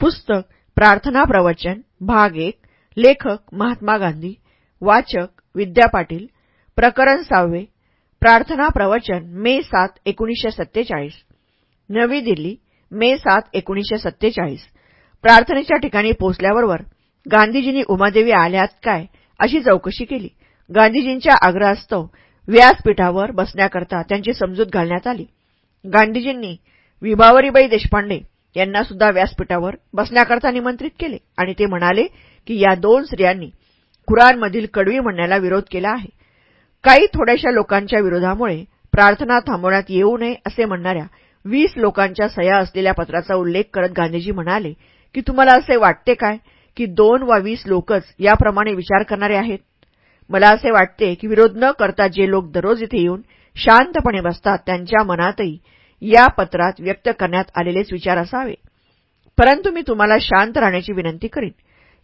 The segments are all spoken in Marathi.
पुस्तक प्रार्थना प्रवचन भाग एक लेखक महात्मा गांधी वाचक विद्या पाटील प्रकरण सहावे प्रार्थना प्रवचन मे सात एकोणीसशे सत्तेचाळीस. नवी दिल्ली मे सात एकोणीसशे सत्तेचाळीस. प्रार्थनेच्या ठिकाणी पोचल्याबरोबर गांधीजींनी उमादेवी आल्यात काय अशी चौकशी केली. गांधीजींच्या आग्रहास्तव व्यासपीठावर बसण्याकरता त्यांची समजूत घालण्यात आली. गांधीजींनी विभावरीबाई देशपांडे यांना सुद्धा व्यासपीठावर बसण्याकरता निमंत्रित केले. आणि ते म्हणाले की या दोन स्त्रियांनी कुराणमधील कडवी म्हणण्याला विरोध केला आहे. काही थोड्याशा लोकांच्या विरोधामुळे प्रार्थना थांबवण्यात येऊ नये असे म्हणणाऱ्या वीस लोकांच्या सह्या असलेल्या पत्राचा उल्लेख करत गांधीजी म्हणाले की तुम्हाला असे वाटते काय की दोन वा वीस लोकच याप्रमाणे विचार करणारे आहेत? मला असे वाटते की विरोध न करता जे लोक दररोज इथे येऊन शांतपणे बसतात त्यांच्या मनातही या पत्रात व्यक्त करण्यात आलेलेच विचार असावे. परंतु मी तुम्हाला शांत राहण्याची विनंती करीन.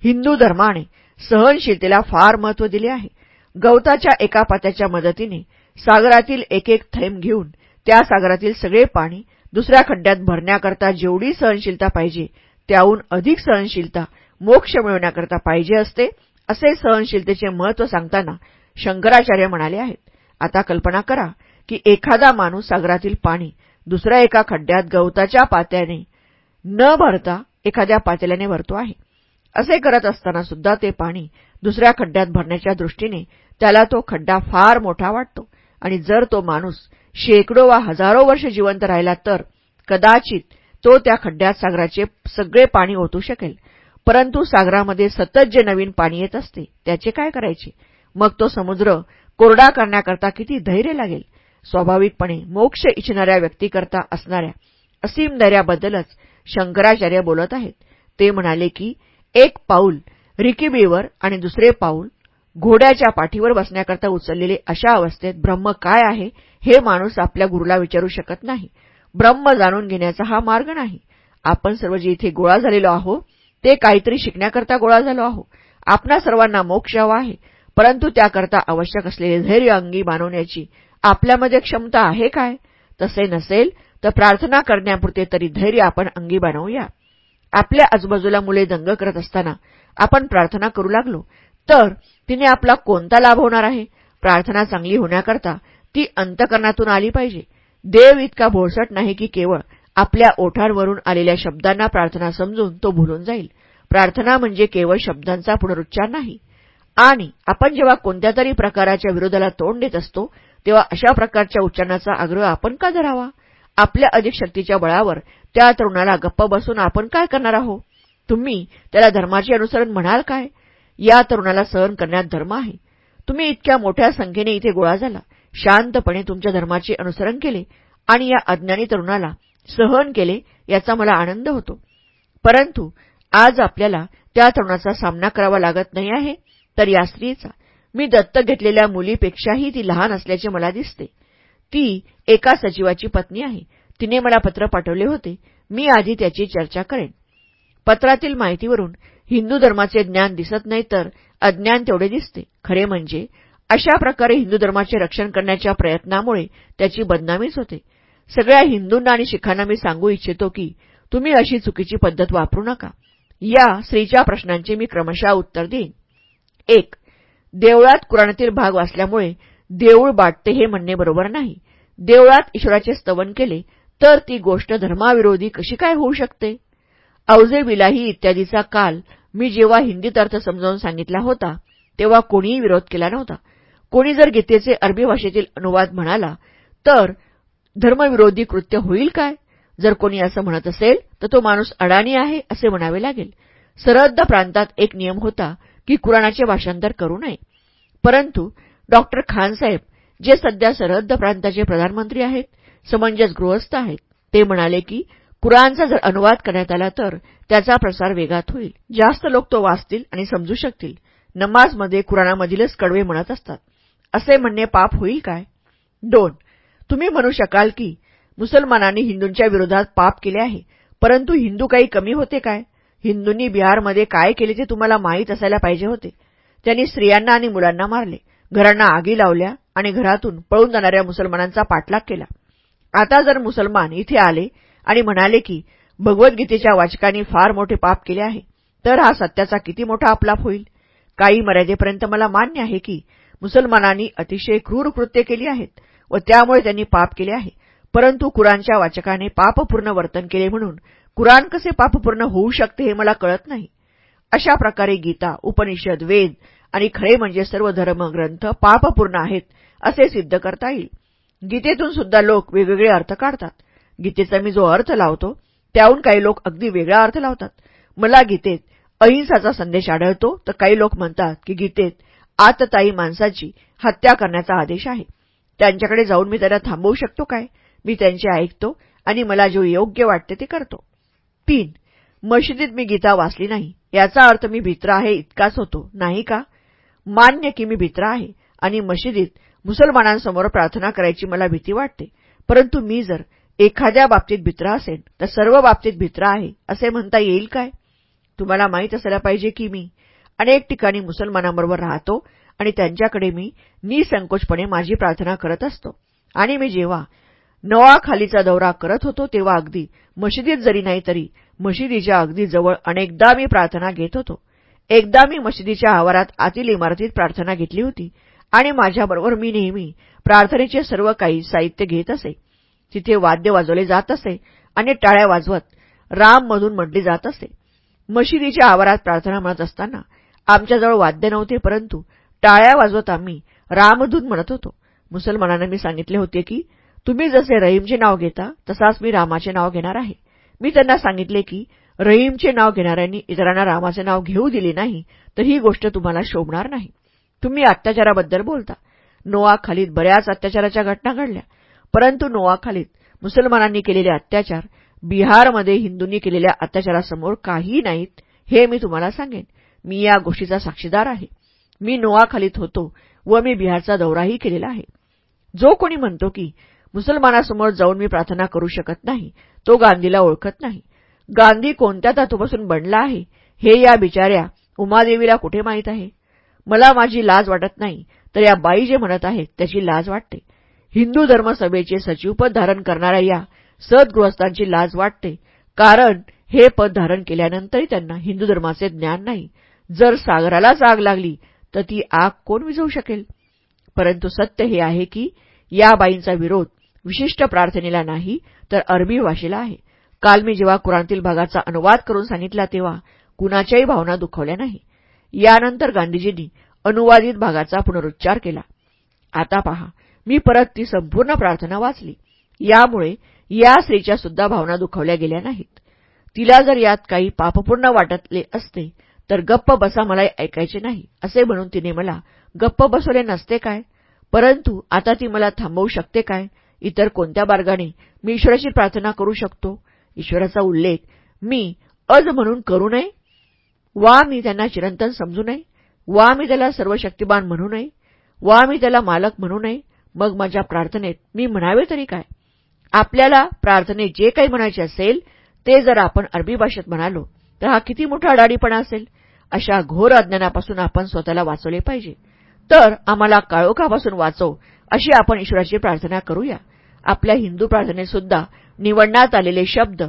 हिंदू धर्माने सहनशीलतेला फार महत्त्व दिले आहे. गवताच्या एका पात्याच्या मदतीने सागरातील एक एक थैंब घेऊन त्या सागरातील सगळे पाणी दुसऱ्या खड्ड्यात भरण्याकरता जेवढी सहनशीलता पाहिजे त्याहून अधिक सहनशीलता मोक्ष मिळवण्याकरता पाहिजे असते असे सहनशीलतेचे महत्त्व सांगताना शंकराचार्य म्हणाले आहेत. आता कल्पना करा की एखादा माणूस सागरातील पाणी दुसऱ्या एका खड्ड्यात गवताच्या पात्याने न भरता एखाद्या पातेल्याने भरतो आहे. असे करत असताना सुद्धा ते पाणी दुसऱ्या खड्ड्यात भरण्याच्या दृष्टीने त्याला तो खड्डा फार मोठा वाटतो. आणि जर तो माणूस शेकडो वा हजारो वर्ष जिवंत राहिला तर कदाचित तो त्या खड्ड्यात सागराचे सगळे पाणी ओतू शकेल. परंतु सागरामध्ये सतत जे नवीन पाणी येत असते त्याचे काय करायचे? मग तो समुद्र कोरडा करण्याकरता किती धैर्य लागेल? स्वाभाविकपणे मोक्ष इच्छणाऱ्या व्यक्तीकरता असणाऱ्या असीम दर्याबद्दलच शंकराचार्य बोलत आहेत. ते म्हणाले की एक पाऊल रिकिबीवर आणि दुसरे पाऊल घोड्याच्या पाठीवर बसण्याकरता उचललेले अशा अवस्थेत ब्रह्म काय आहे हे माणूस आपल्या गुरुला विचारू शकत नाही. ब्रह्म जाणून घेण्याचा हा मार्ग नाही. आपण सर्व जे इथे गोळा झालेलो आहो ते काहीतरी शिकण्याकरता गोळा झालो आहो. आपणा सर्वांना मोक्ष हवा आहे परंतु त्याकरता आवश्यक असलेले धैर्य अंगी बांधवण्याची आपल्यामध्ये क्षमता आहे काय? तसे नसेल तर प्रार्थना करण्यापुरते तरी धैर्य आपण अंगी बनवूया. आपल्या आजूबाजूला मुले दंग करत असताना आपण प्रार्थना करू लागलो तर तिने आपला कोणता लाभ होणार आहे? प्रार्थना चांगली होण्याकरता ती अंतकरणातून आली पाहिजे. देव इतका भोळसट नाही की केवळ आपल्या ओठांवरून आलेल्या शब्दांना प्रार्थना समजून तो भुलून जाईल. प्रार्थना म्हणजे केवळ शब्दांचा पुनरुच्चार नाही. आणि आपण जेव्हा कोणत्या तरी प्रकाराच्या विरोधाला तोंड देत असतो तेव्हा अशा प्रकारच्या उच्चारणाचा आग्रह आपण का धरावा? आपल्या अधिक शक्तीच्या बळावर त्या तरुणाला गप्प बसून आपण काय करणार आहोत? तुम्ही त्याला धर्माचे अनुसरण म्हणाल काय? या तरुणाला सहन करण्यात धर्म आहे. तुम्ही इतक्या मोठ्या संख्येने इथे गोळा झाला. शांतपणे तुमच्या धर्माचे अनुसरण केले आणि या अज्ञानी तरुणाला सहन केले याचा मला आनंद होतो. परंतु आज आपल्याला त्या तरुणाचा सामना करावा लागत नाही आहे तर या स्त्रीचा. मी दत्तक घेतलेल्या मुलीपेक्षाही ती लहान असल्याचे मला दिसते. ती एका सचिवाची पत्नी आहे. तिने मला पत्र पाठवले होते. मी आधी त्याची चर्चा करेन. पत्रातील माहितीवरून हिंदू धर्माचे ज्ञान दिसत नाही तर अज्ञान तेवढे दिसते. खरे म्हणजे अशा प्रकारे हिंदू धर्माचे रक्षण करण्याच्या प्रयत्नामुळे त्याची बदनामीच होते. सगळ्या हिंदूंना आणि शिखांना मी सांगू इच्छितो की तुम्ही अशी चुकीची पद्धत वापरू नका. या स्त्रीच्या प्रश्नांचे मी क्रमशः उत्तर देईन. एक देवळात कुराणातील भाग वाचल्यामुळे देऊळ बाटते हे म्हणणे बरोबर नाही. देवळात ईश्वराचे स्तवन केले तर ती गोष्ट धर्माविरोधी कशी काय होऊ शकते? अवजे बिलाही इत्यादीचा काल मी जेव्हा हिंदीत अर्थ समजावून सांगितला होता तेव्हा कोणीही विरोध केला नव्हता. कोणी जर गीतेचे अरबी भाषेतील अनुवाद म्हणाला तर धर्मविरोधी कृत्य होईल काय? जर कोणी असं म्हणत असेल तर तो माणूस अडाणी आहे असे म्हणावे लागेल. सरहद्द प्रांतात एक नियम होता की कुराणाचे भाषांतर करू नये. परंतु डॉक्टर खानसाहेब जे सध्या सरहद्द प्रांताचे प्रधानमंत्री आहेत समंजस गृहस्थ आहेत ते म्हणाले की कुराणचा जर अनुवाद करण्यात आला तर त्याचा प्रसार वेगात होईल. जास्त लोक तो वाचतील आणि समजू शकतील. नमाजमध्ये कुराणामधीलच कडवे म्हणत असतात. असे म्हणणे पाप होईल काय? दोन तुम्ही म्हणू शकाल की मुसलमानांनी हिंदूंच्या विरोधात पाप केले आहे परंतु हिंदू काही कमी होते काय? हिंदूंनी बिहारमध्ये काय केले ते तुम्हाला माहीत असायला पाहिजे होते. त्यांनी स्त्रियांना आणि मुलांना मारले. घरांना आगी लावल्या आणि घरातून पळून जाणाऱ्या मुसलमानांचा पाठलाग केला. आता जर मुसलमान इथे आले आणि म्हणाले की भगवद्गीतेच्या वाचकांनी फार मोठे पाप केले आहे तर हा सत्याचा किती मोठा आपलाप होईल? काही मर्यादेपर्यंत मला मान्य आहे की मुसलमानांनी अतिशय क्रूर कृत्य केली आहेत व त्यामुळे त्यांनी पाप केले आहे. परंतु कुराणच्या वाचकाने पापपूर्ण वर्तन केले म्हणून कुराण कसे पापपूर्ण होऊ शकते हे मला कळत नाही. अशा प्रकारे गीता उपनिषद वेद आणि खरे म्हणजे सर्व धर्मग्रंथ पापपूर्ण आहेत असे सिद्ध करता येईल. गीतेतून सुद्धा लोक वेगवेगळे अर्थ काढतात. गीतेचा मी जो अर्थ लावतो त्याहून काही लोक अगदी वेगळा अर्थ लावतात. मला गीतेत अहिंसाचा संदेश आढळतो तर काही लोक म्हणतात की गीतेत आतताई माणसाची हत्या करण्याचा आदेश आहे. त्यांच्याकडे जाऊन मी त्यांना थांबवू शकतो काय? मी त्यांचे ऐकतो आणि मला जो योग्य वाटते ते करतो. तीन. मशिदीत मी गीता वाचली नाही. याचा अर्थ मी भित्र आहे इतकाच होतो. नाही का? मान्य की मी भित्र आहे आणि मशिदीत मुसलमानांसमोर प्रार्थना करायची मला भीती वाटते. परंतु मी जर एखाद्या बाबतीत भित्र असेल तर सर्व बाबतीत भित्र आहे असे म्हणता येईल काय? तुम्हाला माहीत असायला पाहिजे की मी अनेक ठिकाणी मुसलमानांबरोबर राहतो आणि त्यांच्याकडे मी निसंकोचपणे माझी प्रार्थना करत असतो. आणि मी जेव्हा नवाखालीचा दौरा करत होतो तेव्हा अगदी मशिदीत जरी नाही तरी मशिदीच्या अगदी जवळ अनेकदा मी प्रार्थना घेत होतो. एकदा मी मशिदीच्या आवारात आतील इमारतीत प्रार्थना घेतली होती आणि माझ्याबरोबर मी नेहमी प्रार्थनेचे सर्व काही साहित्य घेत असे. तिथे वाद्य वाजवले जात असे आणि टाळ्या वाजवत राममधून म्हटली जात असे. मशिदीच्या आवारात प्रार्थना म्हणत असताना आमच्याजवळ वाद्य नव्हते परंतु टाळ्या वाजवत आम्ही रामधून म्हणत होतो. मुसलमानांना मी सांगितले होते की तुम्ही जसे रहीमचे नाव घेता तसाच मी रामाचे नाव घेणार आहे. मी त्यांना सांगितले की रहीमचे नाव घेणाऱ्यांनी इतरांना रामाचे नाव घेऊ दिले नाही तर ही गोष्ट तुम्हाला शोभणार नाही. तुम्ही अत्याचाराबद्दल बोलता. नोआ खालीत बऱ्याच अत्याचाराच्या घटना घडल्या. परंतु नोआ खालीत मुसलमानांनी केलेले अत्याचार बिहारमध्ये हिंदूंनी केलेल्या अत्याचारासमोर काही नाहीत हे मी तुम्हाला सांगेन. मी या गोष्टीचा साक्षीदार आहे. मी नोआ खालीत होतो व मी बिहारचा दौराही केलेला आहे. जो कोणी म्हणतो की मुसलमानासमोर जाऊन मी प्रार्थना करू शकत नाही तो गांधीला ओळखत नाही. गांधी कोणत्या धातूपासून बनला आहे हे या बिचाऱ्या उमादेवीला कुठे माहीत आहे? मला माझी लाज वाटत नाही तर या बाई जे म्हणत आहेत त्याची लाज वाटते. हिंदू धर्मसभेचे सचिवपद धारण करणाऱ्या या सद्गृहस्थांची लाज वाटते कारण हे पद धारण केल्यानंतरही त्यांना हिंदू धर्माचे ज्ञान नाही. जर सागरालाच आग लागली तर ती आग कोण विझवू शकेल? परंतु सत्य हे आहे की या बाईंचा विरोध विशिष्ट प्रार्थनेला नाही तर अरबी भाषेला आहे. काल मी जेव्हा कुराणतील भागाचा अनुवाद करून सांगितला तेव्हा कुणाच्याही भावना दुखवल्या नाही. यानंतर गांधीजींनी अनुवादित भागाचा पुनरुच्चार केला. आता पहा मी परत ती संपूर्ण प्रार्थना वाचली. यामुळे या स्त्रीच्या सुद्धा भावना दुखवल्या गेल्या नाहीत. तिला जर यात काही पापपूर्ण वाटतले असते तर गप्प बसा मला ऐकायचे नाही असे म्हणून तिने मला गप्प बसवले नसते काय? परंतु आता ती मला थांबवू शकते काय? इतर कोणत्या मार्गाने मी ईश्वराची प्रार्थना करू शकतो? ईश्वराचा उल्लेख मी अज म्हणून करू नये? वा मी त्यांना चिरंतन समजू नये? वा मी त्याला सर्व शक्तिमान म्हणू नये? वा मी त्याला मालक म्हणू नये? मग माझ्या प्रार्थनेत मी म्हणावे तरी काय? आपल्याला प्रार्थनेत जे काही म्हणायचे असेल ते जर आपण अरबी भाषेत म्हणालो तर हा किती मोठा अडाडीपणा असेल? अशा घोर अज्ञानापासून आपण स्वतःला वाचवले पाहिजे. तर आम्हाला काळोखापासून वाचव अशी आपण ईश्वराची प्रार्थना करूया. आपल्या हिंदू प्रार्थनेतसुद्धा निवडण्यात आलेले शब्द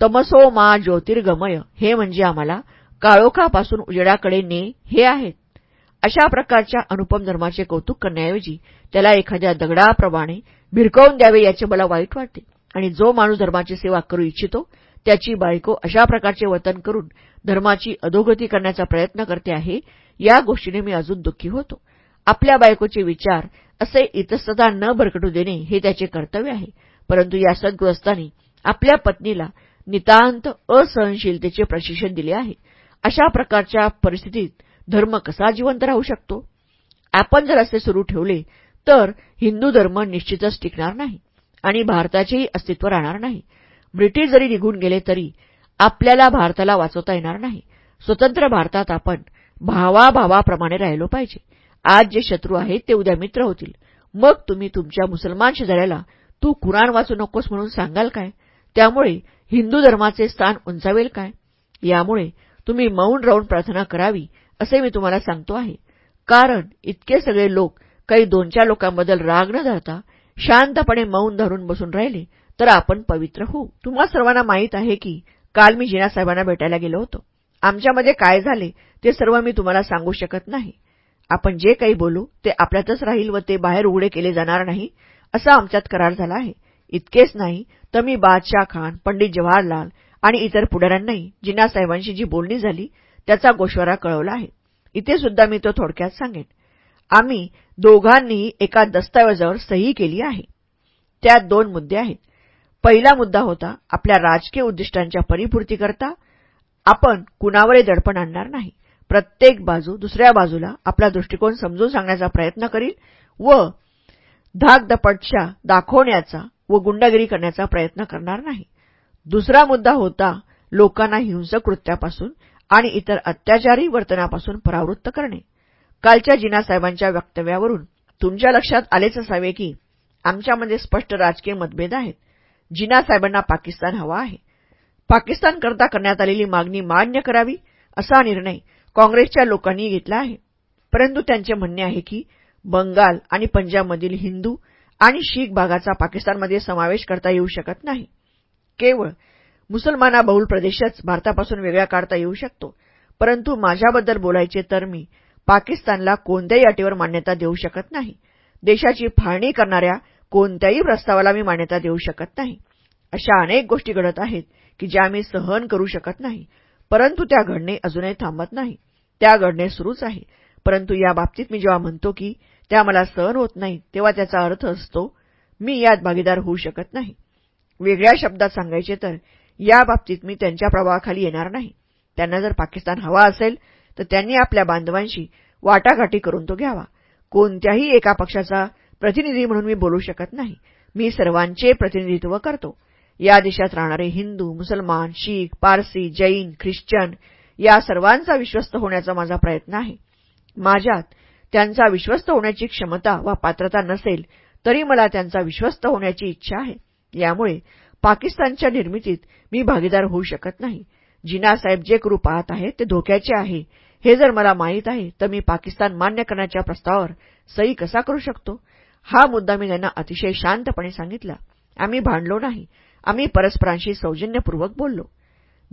तमसो मा ज्योतिर्गमय हे म्हणजे आम्हाला काळोखापासून उजेडाकडे ने हे आहेत. अशा प्रकारच्या अनुपम धर्माचे कौतुक करण्याऐवजी त्याला एखाद्या दगडाप्रमाणे भिरकवून द्यावे याचे मला वाईट वाटते. आणि जो माणूस धर्माची सेवा करू इच्छितो त्याची बायको अशा प्रकारचे वर्तन करून धर्माची अधोगती करण्याचा प्रयत्न करते आहे या गोष्टीने मी अजून दुःखी होतो. आपल्या बायकोचे विचार असे इतस्तता न भरकटू देणे हे त्याचे कर्तव्य आहे. परंतु या सद्ग्रस्तांनी आपल्या पत्नीला नितांत असहनशीलतेचे प्रशिक्षण दिले आहे. अशा प्रकारच्या परिस्थितीत धर्म कसा जिवंत राहू शकतो? आपण जर असे सुरू ठेवले तर हिंदू धर्म निश्चितच टिकणार नाही आणि भारताचेही अस्तित्व राहणार नाही. ब्रिटिश जरी निघून गेले तरी आपल्याला भारताला वाचवता येणार नाही. स्वतंत्र भारतात आपण भावाभावाप्रमाणे राहिलो पाहिजे. आज जे शत्रू आहेत ते उद्या मित्र होतील. मग तुम्ही तुमच्या मुसलमान शेजाऱ्याला तू कुराण वाचू नकोस म्हणून सांगाल काय? त्यामुळे हिंदू धर्माचे स्थान उंचावेल काय? यामुळे तुम्ही मौन राहून प्रार्थना करावी असे मी तुम्हाला सांगतो आहे. कारण इतके सगळे लोक काही दोन चार लोकांबद्दल राग न धरता शांतपणे मौन धरून बसून राहिले तर आपण पवित्र होऊ. तुम्हा सर्वांना माहीत आहे की काल मी जिनासाहेबांना भेटायला गेलो होतो. आमच्यामध्ये काय झाले ते सर्व मी तुम्हाला सांगू शकत नाही. आपण जे काही बोलू ते आपल्यातच राहील व ते बाहेर उघडे केले जाणार नाही असा आमच्यात करार झाला आहे. इतकेच नाही तर मी बादशाह खान पंडित जवाहरलाल आणि इतर पुढाऱ्यांनाही जिनासाहेबांशी जी बोलणी झाली त्याचा गोश्वारा कळवला आहे. इथे सुद्धा मी तो थोडक्यात सांगेन. आम्ही दोघांनीही एका दस्तावेजावर सही केली आहे. त्यात दोन मुद्दे आहेत. पहिला मुद्दा होता आपल्या राजकीय उद्दिष्टांच्या परिपूर्तीकरता आपण कुणावरही दडपण आणणार नाही. प्रत्येक बाजू दुसऱ्या बाजूला आपला दृष्टिकोन समजून सांगण्याचा प्रयत्न करील व धाकदपटशा दाखवण्याचा व गुंडागिरी करण्याचा प्रयत्न करणार नाही. दुसरा मुद्दा होता लोकांना हिंसक कृत्यापासून आणि इतर अत्याचारी वर्तनापासून परावृत्त करणे. कालच्या जिनासाहेबांच्या वक्तव्यावरून तुमच्या लक्षात आलेच असावे की आमच्यामध्ये स्पष्ट राजकीय मतभेद आहेत. जिनासाहेबांना पाकिस्तान हवा आहे. पाकिस्तानकरता करण्यात आलेली मागणी मान्य करावी असा निर्णय काँग्रेसच्या लोकांनी घेतला आहे. परंतु त्यांचे म्हणणे आहे की बंगाल आणि पंजाबमधील हिंदू आणि शीख भागाचा पाकिस्तानमध्ये समावेश करता येऊ शकत नाही. केवळ मुसलमानाबहुल प्रदेशच भारतापासून वेगळा काढता येऊ शकतो. परंतु माझ्याबद्दल बोलायचे तर मी पाकिस्तानला कोणत्याही अटीवर मान्यता देऊ शकत नाही. देशाची फाळणी करणाऱ्या कोणत्याही प्रस्तावाला मी मान्यता देऊ शकत नाही. अशा अनेक गोष्टी घडत आहेत की ज्या मी सहन करू शकत नाही. परंतु त्या घडणे अजूनही थांबत नाही. त्या घडणे सुरूच आहे. परंतु या बाबतीत मी जेव्हा म्हणतो की त्या मला सहन होत नाही तेव्हा त्याचा अर्थ असतो मी यात भागीदार होऊ शकत नाही. वेगळ्या शब्दात सांगायचे तर या बाबतीत मी त्यांच्या प्रभावाखाली येणार नाही. त्यांना जर पाकिस्तान हवा असेल तर त्यांनी आपल्या बांधवांशी वाटाघाटी करून तो घ्यावा. कोणत्याही एका पक्षाचा प्रतिनिधी म्हणून मी बोलू शकत नाही. मी सर्वांचे प्रतिनिधित्व करतो. या देशात राहणारे हिंदू मुसलमान शीख पारसी जैन ख्रिश्चन या सर्वांचा विश्वस्त होण्याचा माझा प्रयत्न आहे. माझ्यात त्यांचा विश्वस्त होण्याची क्षमता वा पात्रता नसेल तरी मला त्यांचा विश्वस्त होण्याची इच्छा आहे. यामुळे पाकिस्तानच्या निर्मितीत मी भागीदार होऊ शकत नाही. जिनासाहेब जे करू पाहत आहेत ते धोक्याचे आहे. हे जर मला माहीत आहे तर मी पाकिस्तान मान्य करण्याच्या प्रस्तावावर सही कसा करू शकतो? हा मुद्दा मी त्यांना अतिशय शांतपणे सांगितला. आम्ही भांडलो नाही. आम्ही परस्परांशी सौजन्यपूर्वक बोललो.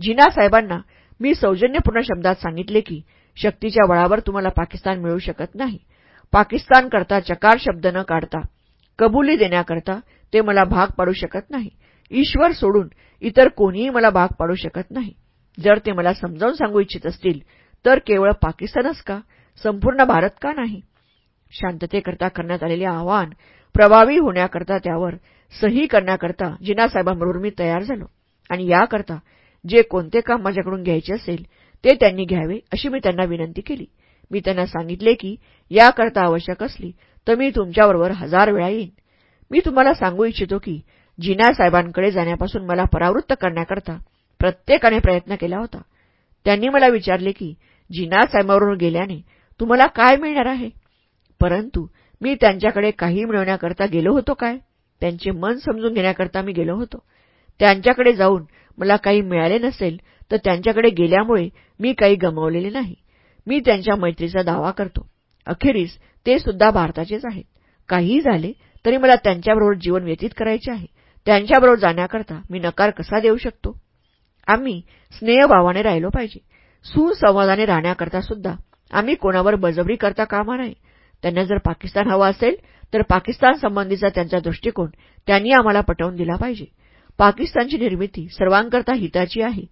जिना साहेबांना मी सौजन्यपूर्ण शब्दात सांगितले की शक्तीच्या बळावर तुम्हाला पाकिस्तान मिळू शकत नाही. पाकिस्तानकरता चकार शब्द न काढता कबुली देण्याकरता ते मला भाग पाडू शकत नाही. ईश्वर सोडून इतर कोणीही मला भाग पाडू शकत नाही. जर ते मला समजावून सांगू इच्छित असतील तर केवळ पाकिस्तानच का? संपूर्ण भारत का नाही? शांततेकरता करण्यात आलेले आव्हान प्रभावी होण्याकरता त्यावर सही करण्याकरता जिनासाहेबांबरोबर मी तयार झालो. आणि याकरता जे कोणते काम माझ्याकडून घ्यायचे असेल ते त्यांनी घ्यावे अशी मी त्यांना विनंती केली. मी त्यांना सांगितले की याकरता आवश्यक असली तर मी तुमच्याबरोबर हजार वेळा येईन. मी तुम्हाला सांगू इच्छितो की जिनासाहेबांकडे जाण्यापासून मला परावृत्त करण्याकरता प्रत्येकाने प्रयत्न केला होता. त्यांनी मला विचारले की जिना गेल्याने तुम्हाला काय मिळणार आहे? परंतु मी त्यांच्याकडे काही मिळवण्याकरता गेलो होतो काय? त्यांचे मन समजून घेण्याकरता मी गेलो होतो. त्यांच्याकडे जाऊन मला काही मिळाले नसेल तर त्यांच्याकडे गेल्यामुळे मी काही गमावलेले नाही. मी त्यांच्या मैत्रीचा दावा करतो. अखेरीस ते सुद्धा भारताचेच आहेत. काहीही झाले तरी मला त्यांच्याबरोबर जीवन व्यतीत करायचे आहे. त्यांच्याबरोबर जाण्याकरता मी नकार कसा देऊ शकतो? आम्ही स्नेहभावाने राहिलो पाहिजे. सुसंवादाने राहण्याकरता सुद्धा आम्ही कोणावर बजबरी करता कामा नये. त्यांना जर पाकिस्तान हवा असेल तर पाकिस्तान संबंधीचा त्यांचा दृष्टिकोन त्यांनी आम्हाला पटवून दिला पाहिजे. पाकिस्तानची निर्मिती सर्वांकरता हिताची आहे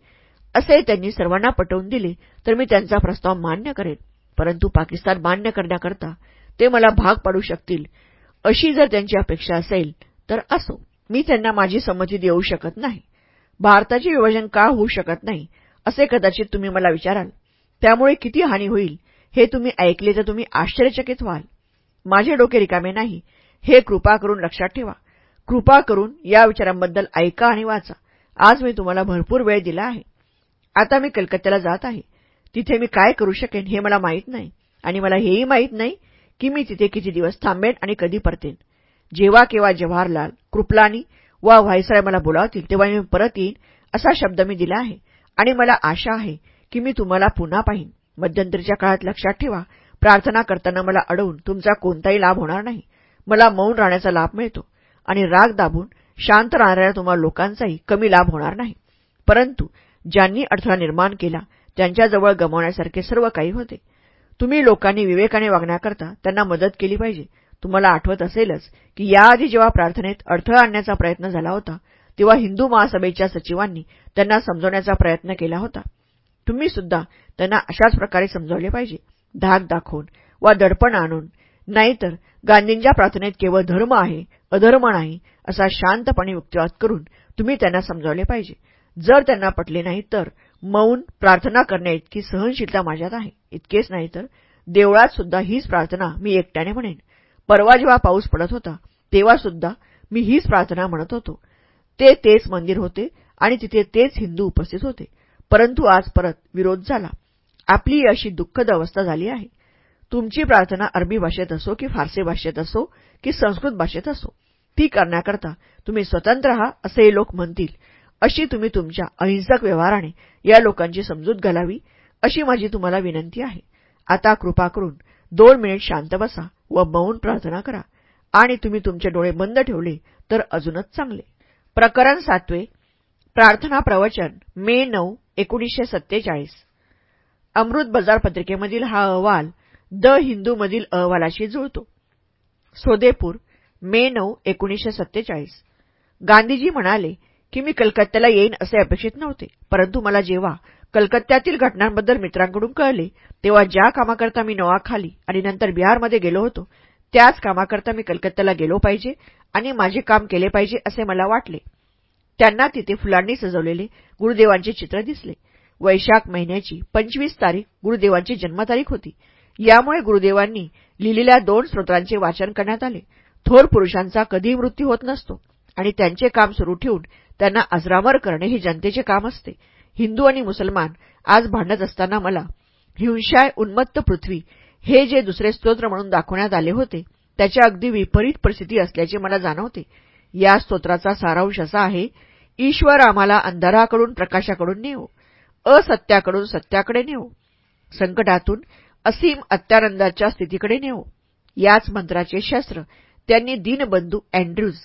असे त्यांनी सर्वांना पटवून दिले तर मी त्यांचा प्रस्ताव मान्य करेन. परंतु पाकिस्तान मान्य करण्याकरता ते मला भाग पाडू शकतील अशी जर त्यांची अपेक्षा असेल तर असो. मी त्यांना माझी संमती देऊ शकत नाही. भारताचे विभाजन का होऊ शकत नाही असे कदाचित तुम्ही मला विचाराल. त्यामुळे किती हानी होईल हे तुम्ही ऐकले तर तुम्ही आश्चर्यचकित व्हाल. माझे डोके रिकामे नाही. हे कृपा करून लक्षात ठेवा. कृपा करून या विचारांबद्दल ऐका आणि वाचा. आज मी तुम्हाला भरपूर वेळ दिला आहे. आता मी कलकत्त्याला जात आहे. तिथे मी काय करू शकेन हे मला माहीत नाही आणि मला हेही माहीत नाही की मी तिथे किती दिवस थांबेन आणि कधी परतेन. जेव्हा केव्हा जवाहरलाल कृपलानी वा व्हायसराय मला बोलावतील तेव्हा मी परत येईन असा शब्द मी दिला आहे. आणि मला आशा आहे की मी तुम्हाला पुन्हा पाहीन. मध्यंतरीच्या काळात लक्षात ठेवा प्रार्थना करताना मला अडवून तुमचा कोणताही लाभ होणार नाही. मला मौन राहण्याचा लाभ मिळतो आणि राग दाबून शांत राहणाऱ्या तुम्हाला लोकांचाही कमी लाभ होणार नाही. परंतु ज्यांनी अडथळा निर्माण केला त्यांच्याजवळ गमावण्यासारखे सर्व काही होते. तुम्ही लोकांनी विवेकाने वागण्याकरता त्यांना मदत केली पाहिजे. तुम्हाला आठवत असेलच की याआधी जेव्हा प्रार्थनेत अडथळा आणण्याचा प्रयत्न झाला होता तेव्हा हिंदू महासभेच्या सचिवांनी त्यांना समजवण्याचा प्रयत्न केला होता. तुम्ही सुद्धा त्यांना अशाच प्रकारे समजावले पाहिजे. धाक दाखवून वा दडपण आणून. नाहीतर गांधींच्या प्रार्थनेत केवळ धर्म आहे अधर्म नाही असा शांतपणे युक्तिवाद करून तुम्ही त्यांना समजावले पाहिजे. जर त्यांना पटले नाही तर मौन प्रार्थना करण्याइतकी सहनशीलता माझ्यात आहे. इतकेच नाही तर देवळात सुद्धा हीच प्रार्थना मी एकट्याने म्हणेन. परवा जेव्हा पाऊस पडत होता तेव्हा सुद्धा मी हीच प्रार्थना म्हणत होतो. ते तेच मंदिर होते आणि तिथे तेच हिंदू उपस्थित होते. परंतु आज परत विरोध झाला. आपली अशी दुःखद अवस्था झाली आहे. तुमची प्रार्थना अरबी भाषेत असो की फारसी भाषेत असो की संस्कृत भाषेत असो ती करण्याकरता तुम्ही स्वतंत्र आहात असे लोक म्हणतील. अशी तुम्ही तुमच्या अहिंसक व्यवहाराने या लोकांची समजूत घालावी अशी माझी तुम्हाला विनंती आहे. आता कृपा करून दोन मिनिट शांत बसा व मौन प्रार्थना करा आणि तुम्ही तुमचे डोळे बंद ठेवले तर अजूनच चांगले. प्रकरण सातवे. प्रार्थना प्रवचन मे नऊ एकोणीसशे सत्तेचाळीस. अमृत बाजार पत्रिकेमधील हा अहवाल द हिंदूमधील अहवालाशी जुळतो. सोदेपूर मे नऊ एकोणीसशे सत्तेचाळीस. गांधीजी म्हणाले की मी कलकत्त्याला येईन असे अपेक्षित नव्हते. परंतु मला जेव्हा कलकत्त्यातील घटनांबद्दल मित्रांकडून कळले तेव्हा ज्या कामाकरता मी नोआखाली आणि नंतर बिहारमध्ये गेलो होतो त्याच कामाकरता मी कलकत्त्याला गेलो पाहिजे आणि माझे काम केले पाहिजे असे मला वाटले. त्यांना तिथे फुलांनी सजवलेले गुरुदेवांचे चित्र दिसले. वैशाख महिन्याची पंचवीस तारीख गुरुदेवांची जन्मतारीख होती. यामुळे गुरुदेवांनी लिहिलेल्या दोन स्तोत्रांचे वाचन करण्यात आले. थोर पुरुषांचा कधीही मृत्यू होत नसतो आणि त्यांचे काम सुरू ठेवून त्यांना अजरामर करणे हे जनतेचे काम असते. हिंदू आणि मुसलमान आज भांडत असताना मला हिंशाय उन्मत्त पृथ्वी हे जे दुसरे स्तोत्र म्हणून दाखवण्यात आले होते त्याच्या अगदी विपरीत परिस्थिती असल्याचे मला जाणवते. या स्तोत्राचा सारांश असा आहे ईश्वर आम्हाला अंधाराकडून प्रकाशाकडून नेऊ असत्याकडून सत्याकडे नेऊ. संकटातून असीम अत्यानंदाच्या स्थितीकडे नेऊ. याच मंत्राचे शस्त्र त्यांनी दीनबंधू अँड्र्यूज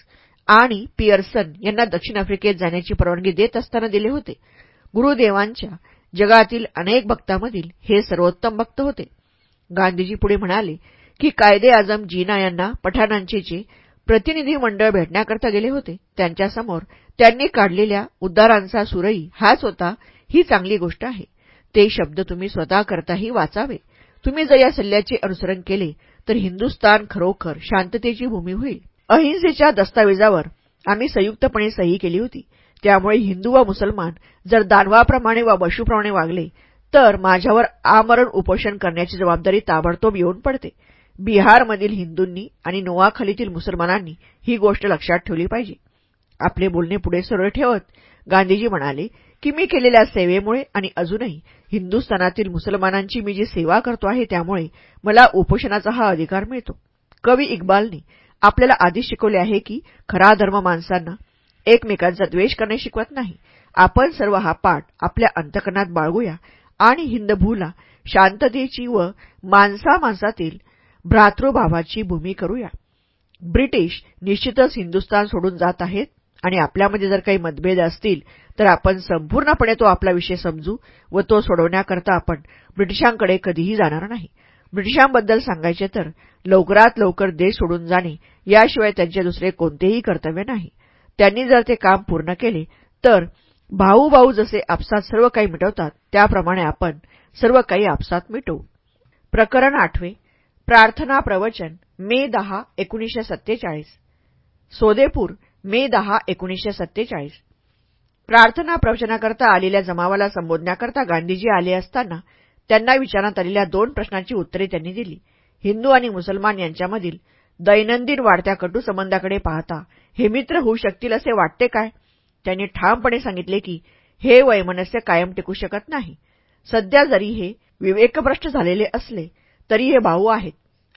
आणि पियर्सन यांना दक्षिण आफ्रिकेत जाण्याची परवानगी देत असताना दिले होते. गुरुदेवांच्या जगातील अनेक भक्तांमधील हे सर्वोत्तम भक्त होते. गांधीजी पुढे म्हणाले की कायदे आजम जीना यांना पठाणांचे जे प्रतिनिधी मंडळ भेटण्याकरता गेले होते. त्यांच्यासमोर त्यांनी काढलेल्या उद्दारांचा सुरई हाच होता ही चांगली गोष्ट आहे. ते शब्द तुम्ही स्वतः करताही वाचावे. तुम्ही जर या सल्ल्याचे अनुसरण केले तर हिंदुस्तान खरोखर शांततेची भूमी होईल. अहिंसेच्या दस्तावेजावर आम्ही संयुक्तपणे सही केली होती. त्यामुळे हिंदू व मुसलमान जर दानवाप्रमाणे वा बशूप्रमाणे वागले तर माझ्यावर आमरण उपोषण करण्याची जबाबदारी ताबडतोब येऊन पडते. बिहारमधील हिंदूंनी आणि नोवाखालीतील मुसलमानांनी ही गोष्ट लक्षात ठेवली पाहिजे. आपले बोलणे पुढे सरळ ठेवत गांधीजी म्हणाले की मी केलेल्या सेवेमुळे आणि अजूनही हिंदुस्थानातील मुसलमानांची मी जी सेवा करतो आहे त्यामुळे मला उपोषणाचा हा अधिकार मिळतो. कवी इक्बालने आपल्याला आधी शिकवले आहे की खरा धर्म माणसांना एकमेकांचा द्वेष करणे शिकवत नाही. आपण सर्व हा पाठ आपल्या अंतकरणात बाळगूया आणि हिंदभूला शांततेची व माणसा माणसातील भ्रातृभावाची भूमी करूया. ब्रिटिश निश्चितच हिंदुस्थान सोडून जात आहेत. आणि आपल्यामध्ये जर काही मतभेद असतील तर आपण संपूर्णपणे तो आपला विषय समजू व तो सोडवण्याकरता आपण ब्रिटिशांकडे कधीही जाणार नाही. ब्रिटिशांबद्दल सांगायचे तर लवकरात लवकर देश सोडून जाणे याशिवाय त्यांचे दुसरे कोणतेही कर्तव्य नाही. त्यांनी जर ते काम पूर्ण केले तर भाऊ भाऊ जसे आपसात सर्व काही मिटवतात त्याप्रमाणे आपण सर्व काही आपसात मिटवू. प्रकरण आठवे. प्रार्थना प्रवचन मे दहा एकोणीसशे सत्तेचाळीस. सोदेपूर मे दहा एकोणीसशे सत्तेचाळीस. प्रार्थना प्रवचनाकरता आलेल्या जमावाला संबोधण्याकरता गांधीजी आले असताना त्यांना विचारण्यात आलेल्या दोन प्रश्नांची उत्तरे त्यांनी दिली. हिंदू आणि मुसलमान यांच्यामधील दैनंदिन वाढत्या कटू संबंधाकडे पाहता हे मित्र होऊ शकतील असे वाटते काय? त्यांनी ठामपणे सांगितले की हे वैमनस्य कायम टिकू शकत नाही. सध्या जरी हे विवेकभ्रष्ट झालेले असले तरी हे भाऊ आहेत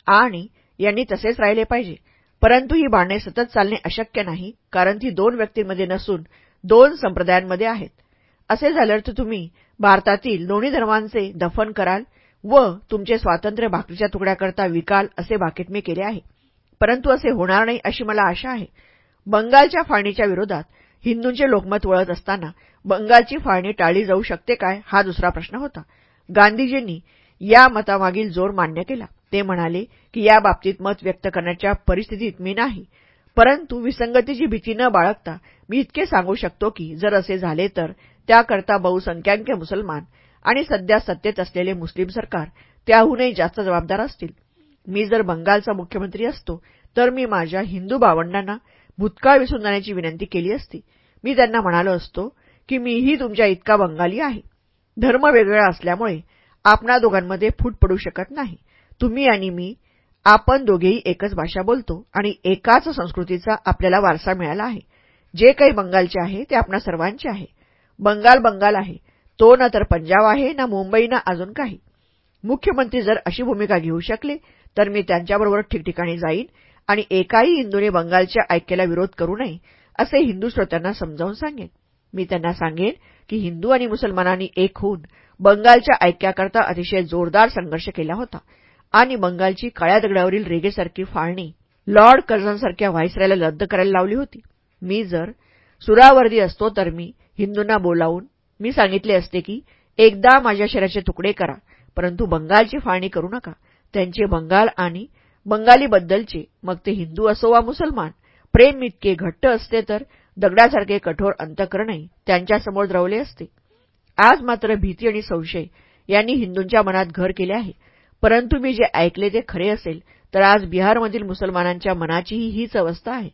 आणि यांनी तसेच राहिले पाहिजे. परंतु ही भांडणे सतत चालणे अशक्य नाही कारण ती दोन व्यक्तींमध्ये नसून दोन संप्रदायांमध्ये आहेत. असे झाल्यावर तर तुम्ही भारतातील दोन्ही धर्मांचे दफन कराल व तुमचे स्वातंत्र्य भाकरीच्या तुकड्याकरता विकाल असे भाकीत मी केले आहे. परंतु असे होणार नाही अशी मला आशा आहे. बंगालच्या फाळणीच्या विरोधात हिंदूंचे लोकमत वळत असताना बंगालची फाळणी टाळली जाऊ शकते काय हा दुसरा प्रश्न होता. गांधीजींनी या मतामागील जोर मान्य केला. ते म्हणाले की या बाबतीत मत व्यक्त करण्याच्या परिस्थितीत मी नाही. परंतु विसंगतीची भीती न बाळगता मी इतके सांगू शकतो की जर असे झाले तर त्याकरता बहुसंख्याक मुसलमान आणि सध्या सत्तेत असलेले मुस्लिम सरकार त्याहूनही जास्त जबाबदार असतील. मी जर बंगालचा मुख्यमंत्री असतो तर मी माझ्या हिंदू भावंडांना भूतकाळ विसरून जाण्याची विनंती केली असती. मी त्यांना म्हणालो असतो की मीही तुमच्या इतका बंगाली आहे. धर्म वेगवेगळा असल्यामुळे आपणा दोघांमध्ये फूट पडू शकत नाही. तुम्ही आणि मी आपण दोघेही एकच भाषा बोलतो आणि एकाच संस्कृतीचा आपल्याला वारसा मिळाला आहे. जे काही बंगालचे आहे ते आपणा सर्वांचे आहे. बंगाल बंगाल आहे. तो ना तर पंजाब आहे ना मुंबई ना अजून काही. मुख्यमंत्री जर अशी भूमिका घेऊ शकले तर मी त्यांच्याबरोबर ठिकठिकाणी जाईन आणि एकाही हिंदूने बंगालच्या ऐक्याला विरोध करू नये असे हिंदू श्रोत्यांना समजावून सांगेन. मी त्यांना सांगेन की हिंदू आणि मुसलमानांनी एक होऊन बंगालच्या ऐक्याकरता अतिशय जोरदार संघर्ष केला होता. आणि बंगालची काळ्या दगडावरील रेगेसारखी फाळणी लॉर्ड कर्झनसारख्या व्हायसरायला रद्द करायला लावली होती. मी जर सुरावर्दी असतो तर मी हिंदूंना बोलावून मी सांगितले असते की एकदा माझ्या शरीराचे तुकडे करा परंतु बंगालची फाळणी करू नका. त्यांचे बंगाल आणि बंगालीबद्दलचे मग ते हिंदू असो वा मुसलमान. प्रेम इतके घट्ट असते तर दगडासारखे कठोर अंतकरणही त्यांच्यासमोर द्रवले असते. आज मात्र भीती आणि संशय यांनी हिंदूंच्या मनात घर केले आहे. परंतु मी जे ऐकले ते खरे असेल तर आज बिहारमधील मुसलमानांच्या मनाचीही हीच अवस्था आहे.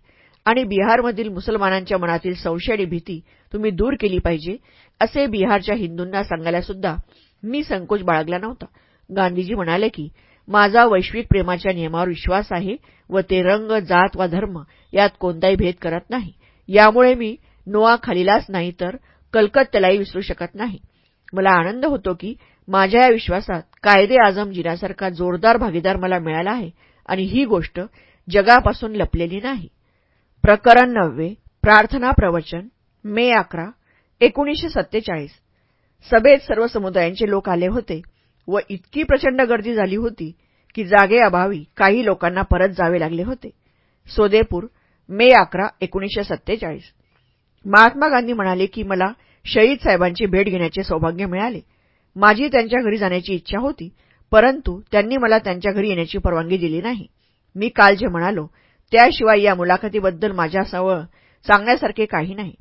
आणि बिहारमधील मुसलमानांच्या मनातील संशय आणि भीती तुम्ही दूर केली पाहिजे असे बिहारच्या हिंदूंना सांगायला सुद्धा मी संकोच बाळगला नव्हता. गांधीजी म्हणाले की माझा वैश्विक प्रेमाच्या नियमावर विश्वास आहे व ते रंग जात वा धर्म यात कोणताही भेद करत नाही. यामुळे मी नोआ खालीलाच नाही तर कलकत्त्यालाही विसरू शकत नाही. मला आनंद होतो की माझ्या या विश्वासात कायदे आझमजीरासारखा जोरदार भागीदार मला मिळाला आहे आणि ही गोष्ट जगापासून लपलेली नाही. प्रकरण नववे प्रार्थना प्रवचन मे अकरा एकोणीसशे सत्तेचाळीस. सभेत सर्व समुदायांचे लोक आले होते व इतकी प्रचंड गर्दी झाली होती की जागेअभावी काही लोकांना परत जावे लागले होते. सोदेपूर मे अकरा एकोणीसशे सत्तेचाळीस. महात्मा गांधी म्हणाले की मला शहीद साहेबांची भेट घेण्याचे सौभाग्य मिळाले. माझी त्यांच्या घरी जाण्याची इच्छा होती परंतु त्यांनी मला त्यांच्या घरी येण्याची परवानगी दिली नाही. मी काल जे म्हणालो त्याशिवाय या मुलाखतीबद्दल माझ्यासवळ सांगण्यासारखे काही नाही.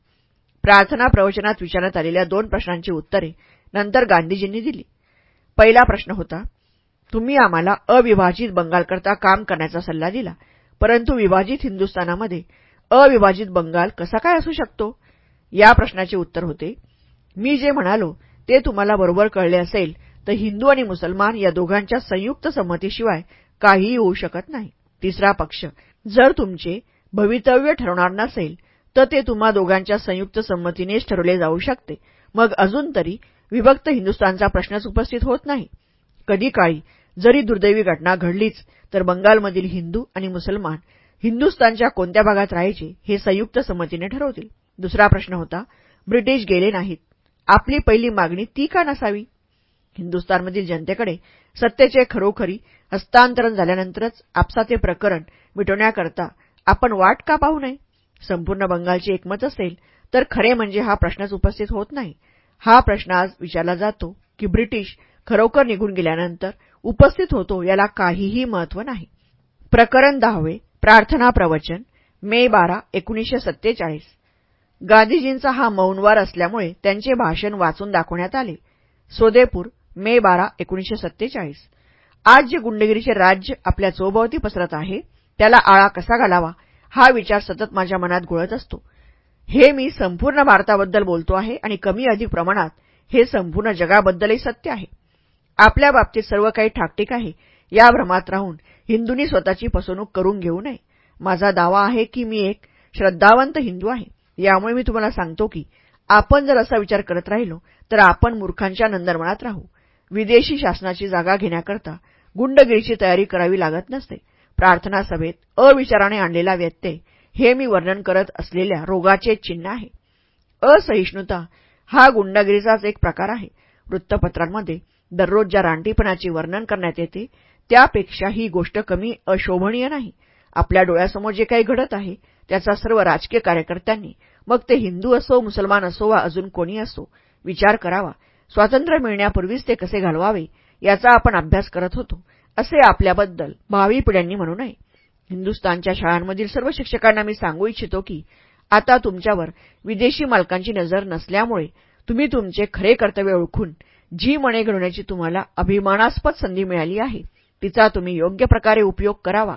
प्रार्थना प्रवचनात विचारण्यात आलेल्या दोन प्रश्नांची उत्तरे नंतर गांधीजींनी दिली. पहिला प्रश्न होता तुम्ही आम्हाला अविभाजित बंगालकरता काम करण्याचा सल्ला दिला परंतु विभाजित हिंदुस्थानामध्ये अविभाजित बंगाल कसा काय असू शकतो? या प्रश्नाचे उत्तर होते मी जे म्हणालो ते तुम्हाला बरोबर कळले असेल तर हिंदू आणि मुसलमान या दोघांच्या संयुक्त संमतीशिवाय काहीही होऊ शकत नाही. तिसरा पक्ष जर तुमचे भवितव्य ठरवणार नसेल तर ते तुम्हा दोघांच्या संयुक्त संमतीनेच ठरवले जाऊ शकते. मग अजून तरी विभक्त हिंदुस्थानचा प्रश्नच उपस्थित होत नाही. कधी काळी जरी दुर्दैवी घटना घडलीच तर बंगालमधील हिंदू आणि मुसलमान हिंदुस्थानच्या कोणत्या भागात राहायचे हे संयुक्त संमतीने ठरवतील. दुसरा प्रश्न होता ब्रिटिश गेले नाहीत. आपली पहिली मागणी ती का नसावी? हिंदुस्थानमधील जनतेकडे सत्तेचे खरोखरी हस्तांतरण झाल्यानंतरच आपसाचे प्रकरण मिटवण्याकरता आपण वाट का पाहू नये? संपूर्ण बंगालची एकमत असेल तर खरे म्हणजे हा प्रश्नच उपस्थित होत नाही. हा प्रश्न आज विचारला जातो की ब्रिटिश खरोखर निघून गेल्यानंतर उपस्थित होतो याला काहीही महत्त्व नाही. प्रकरण दहावे प्रार्थना प्रवचन मे बारा एकोणीसशे सत्तेचाळीस. गांधीजींचा हा मौनवार असल्यामुळे त्यांचे भाषण वाचून दाखवण्यात आले. सोदेपूर मे बारा एकोणीसशे सत्तेचाळीस. आज जे गुंडगिरीचे राज्य आपल्या चोभवती पसरत आहे त्याला आळा कसा घालावा हा विचार सतत माझ्या मनात घोळत असतो. हे मी संपूर्ण भारताबद्दल बोलतो आहे आणि कमी अधिक प्रमाणात हे संपूर्ण जगाबद्दलही सत्य आहे. आपल्या बाबतीत सर्व काही ठाकटीक आहे या भ्रमात राहून हिंदूंनी स्वतःची फसवणूक करून घेऊ नये. माझा दावा आहे की मी एक श्रद्धावंत हिंदू आहे. यामुळे मी तुम्हाला सांगतो की आपण जर असा विचार करत राहिलो तर आपण मूर्खांच्या नंदनवनात राहू. विदेशी शासनाची जागा घेण्याकरता गुंडगिरीची तयारी करावी लागत नसते. प्रार्थना सभेत अविचाराने आणलेला व्यत्यय हे मी वर्णन करत असलेल्या रोगाचे चिन्ह आहे. असहिष्णुता हा गुंडागिरीचाच एक प्रकार आहे. वृत्तपत्रांमध्ये दररोज ज्या रानटीपणाचे वर्णन करण्यात येते त्यापेक्षा ही गोष्ट कमी अशोभनीय नाही. आपल्या डोळ्यासमोर जे काही घडत आहे त्याचा सर्व राजकीय कार्यकर्त्यांनी मग ते हिंदू असो मुसलमान असो वा अजून कोणी असो विचार करावा. स्वातंत्र्य मिळण्यापूर्वीच ते कसे घालवावे याचा आपण अभ्यास करत होतो असे आपल्याबद्दल भावी पिढ्यांनी म्हणू नये. हिंदुस्तानच्या शाळांमधील सर्व शिक्षकांना मी सांगू इच्छितो की आता तुमच्यावर विदेशी मालकांची नजर नसल्यामुळे तुम्ही तुमचे खरे कर्तव्य ओळखून जी मणे घडवण्याची तुम्हाला अभिमानास्पद संधी मिळाली आहे तिचा तुम्ही योग्य प्रकारे उपयोग करावा.